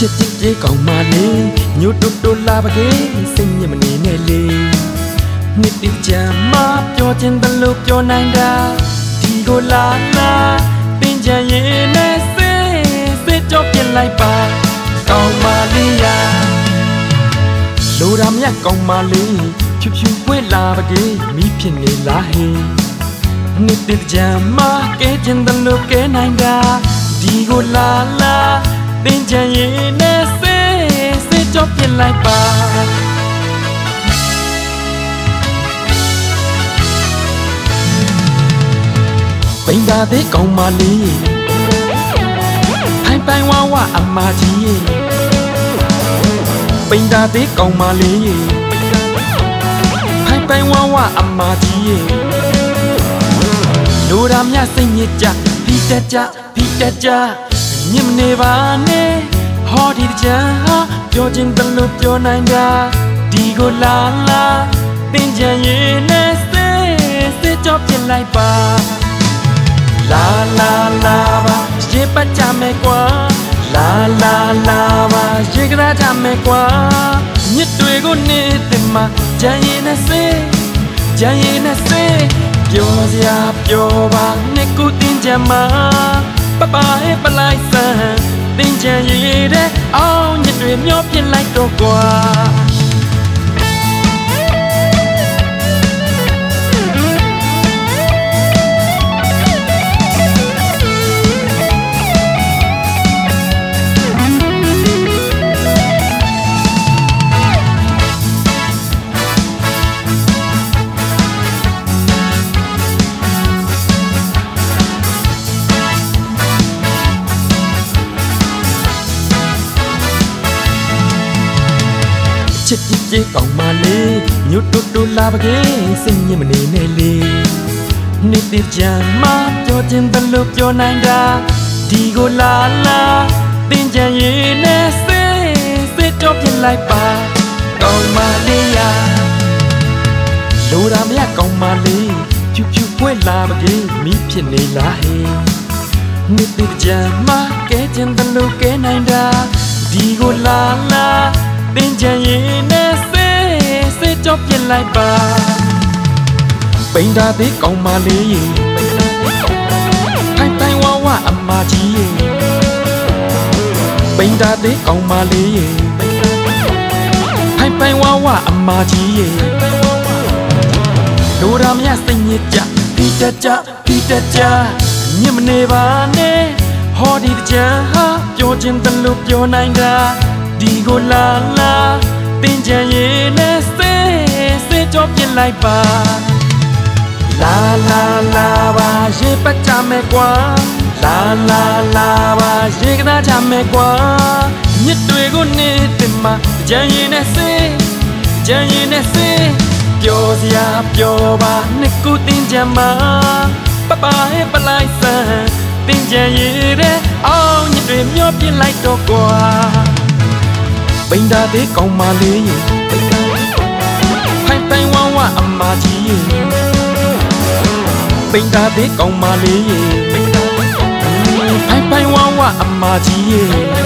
ချစ်တစ်ပြေကောင်းမလေးညို့တူတူလာပါကေစိတ်ညစ်မနေနဲ့လေနှစ်တိချာမပြောခြင်းတလို့ပြောနိုင်တာဒီကိုလာလာပင်ချင်ရင်နဲ့စေစေကြောပြစ်လိုက်ပါကောင်းမလေးရာလိုရာမြတ်ကောင်းမလေးဖြူဖြူပွေလာပါကေမိဖြစ်နေလားဟေးနှစ်တိချာမကဲခြင်းတလို့ကဲနိုင်တာဒီကိုလာလာ ပင်ချင်ရင်နဲ့စေစေကြောပြစ်လိုက်ပါပိန်သာသေးကောင်းမလေးဖိုင်ပိုင်ဝါဝအမကြီးပိန်သာသေးကောင်းမလေးဖိုင်ပိုင်ဝါဝအမကြီးလူရာမြစိတ်ညစ်ကြဖိတက်ကြဖိတက်ကြ ညင်မနေပါနဲ့ဟောဒီကြဟာပြောခြင်းတလို့ပြောနိုင်တာဒီကိုလာလာတင်ကြရင်နဲ့စေစေကြောပြစ်လိုက်ပါလာလာလာပါရေပတ်ကြမယ်ကွာလာလာလာပါရေကရာကြမယ်ကွာမြစ်တွေကိုနေတင်မှာကြံရည်နဲ့စေးကြံရည်နဲ့စေးပြောစရာပြောပါနဲ့ကိုတင်ကြမှာ pourquoi ပြစ်လိုက်တော့ကွာချစ်ပြစ်ပြေကောင်းမလေးညွတ်တူတူလာပါကေစိတ်ညစ်မနေနဲ့လေနေ့တည်းချာမပြောခြင်းတလို့ပြောနိုင်တာဒီကိုလာလာတင်ကြရင်နဲ့စေစေတော့ပြလိုက်ပါကောင်းမလေးယာလိုရာမရကောင်းမလေးဖြူဖြူပွင့်လာပါကေမိဖြစ်နေလားဟေးနေ့တည်းချာမကဲခြင်းတလို့ကဲနိုင်တာဒီကိုလာလာ ပင်ချင်ရင်နဲ့စေစေကြောပြစ်လိုက်ပါပိန်တာသေးကောင်းမလေးရေထိုင်တိုင်ဝဝအမကြီးရေပိန်တာသေးကောင်းမလေးရေထိုင်ပိုင်ဝဝအမကြီးရေလိုရာမြစိတ်ညစ်ကြပြီးတကြပြီးတကြညစ်မနေပါနဲ့ဟောဒီတကြဟာပြောခြင်းတလို့ပြောနိုင်တာ ဒီကိုလာလာတင်ကြရင်နဲ့စေစေကြောပြစ်လိုက်ပါလာလာလာပါရေပတ်ကြမယ်ကွာလာလာလာပါရေကသားကြမယ်ကွာမြစ်တွေကိုနေတင်မှာကြံရင်နဲ့စေကြံရင်နဲ့စေပြောစရာပြောပါနှစ်ခုတင်ကြမှာပပဟဲပလိုက်စံတင်ကြရတဲ့အောင်ညစ်တွေမျောပြစ်လိုက်တော့ကွာ ပိန်တာသေးကောင်းမလေးရေဖိုင်ပိုင်ဝဝအမကြီးရေပိန်တာသေးကောင်းမလေးရေဖိုင်ပိုင်ဝဝအမကြီးရေ